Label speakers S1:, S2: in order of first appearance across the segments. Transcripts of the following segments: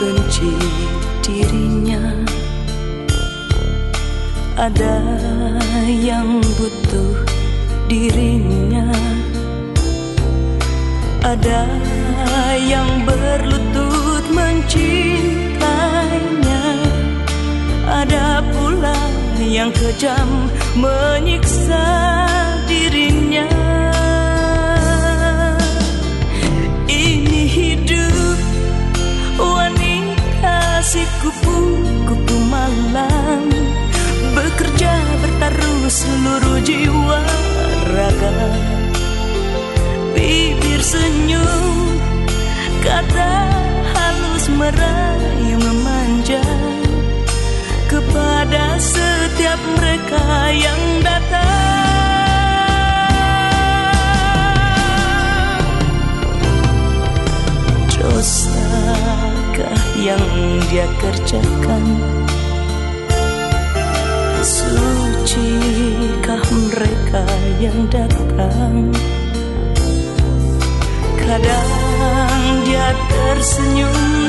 S1: benci dirinya. Ada yang butuh dirinya. Ada yang berlutut mencintainya. Ada pula yang kejam menyiksa seluruh jiwa raga. Bibir senyum Kata halus merayu memanja. Kepada setiap mereka yang datang. Dosakah yang dia kerjakan Sucikah mereka yang datang? Kadang dia tersenyum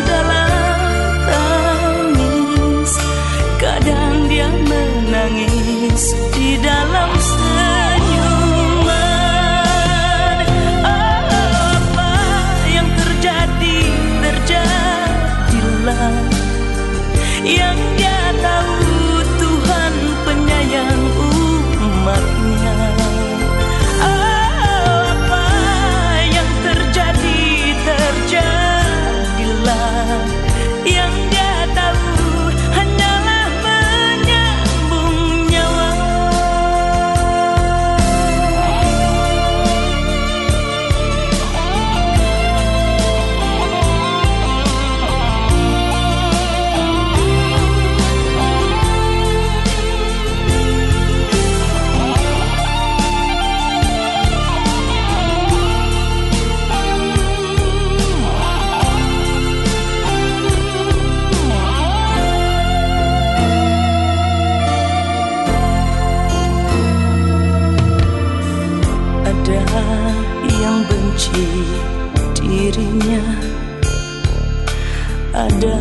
S1: 勇敢 benci dirinya. Ada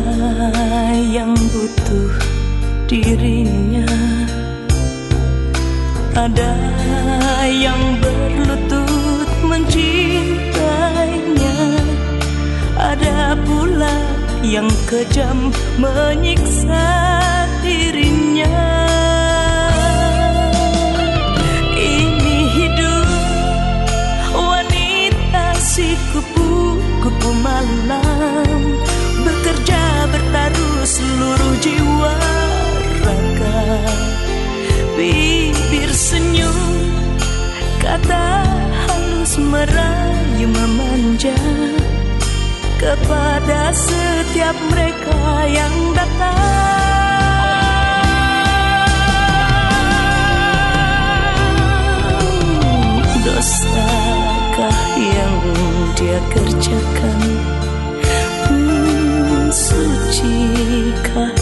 S1: yang butuh dirinya. Ada yang berlutut mencintainya. Ada pula yang kejam menyiksa dirinya Kepada setiap mereka yang datang. Dosakah yang dia kerjakan? Sucikah